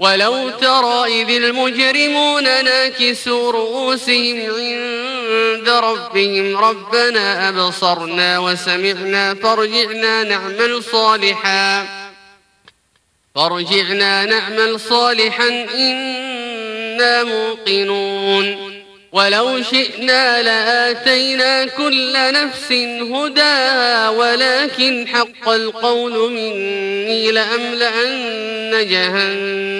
ولو ترى إذ المجرمون ناكسوا رؤوسهم عند ربهم ربنا أبصرنا وسمعنا فارجعنا نعمل صالحا فارجعنا نعمل صالحا إنا موقنون ولو شئنا لآتينا كل نفس هداها ولكن حق القول مني لأملأن جهنم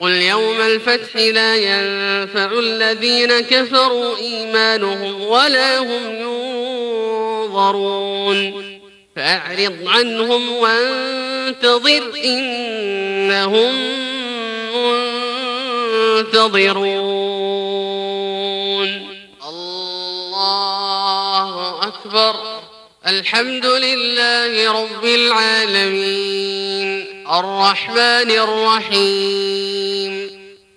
قل يوم الفتح لا ينفع الذين كفروا إيمانهم ولا هم ينظرون. فأعرض عنهم وانتظر إنهم منتظرون. الله أكبر. الحمد لله رب العالمين. الرحمن الرحيم.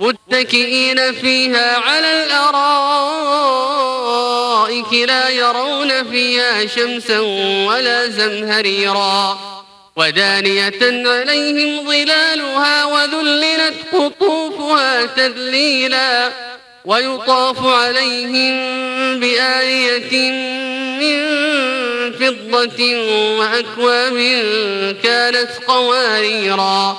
متكئين فيها على الأرائك لا يرون فيها شمسا ولا زمهريرا. ودانية عليهم ظلالها وذللت قطوفها تذليلا. ويطاف عليهم بآية من فضة وأكواب كانت قواريرا.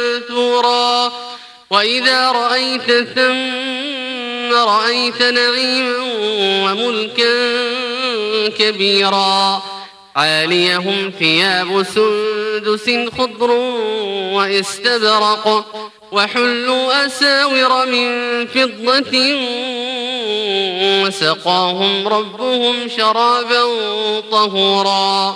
وإذا رأيت ثم رأيت نعيما وملكا كبيرا عاليهم ثياب سندس خضر واستبرق وحلوا أساور من فضة وسقاهم ربهم شرابا طهورا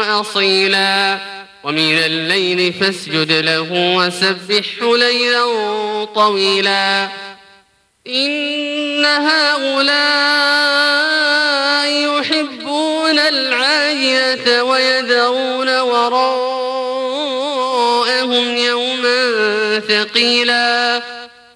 وأصيلا ومن الليل فاسجد له وسبحه ليلا طويلا. إن هؤلاء يحبون العاجلة ويذرون وراءهم يوما ثقيلا.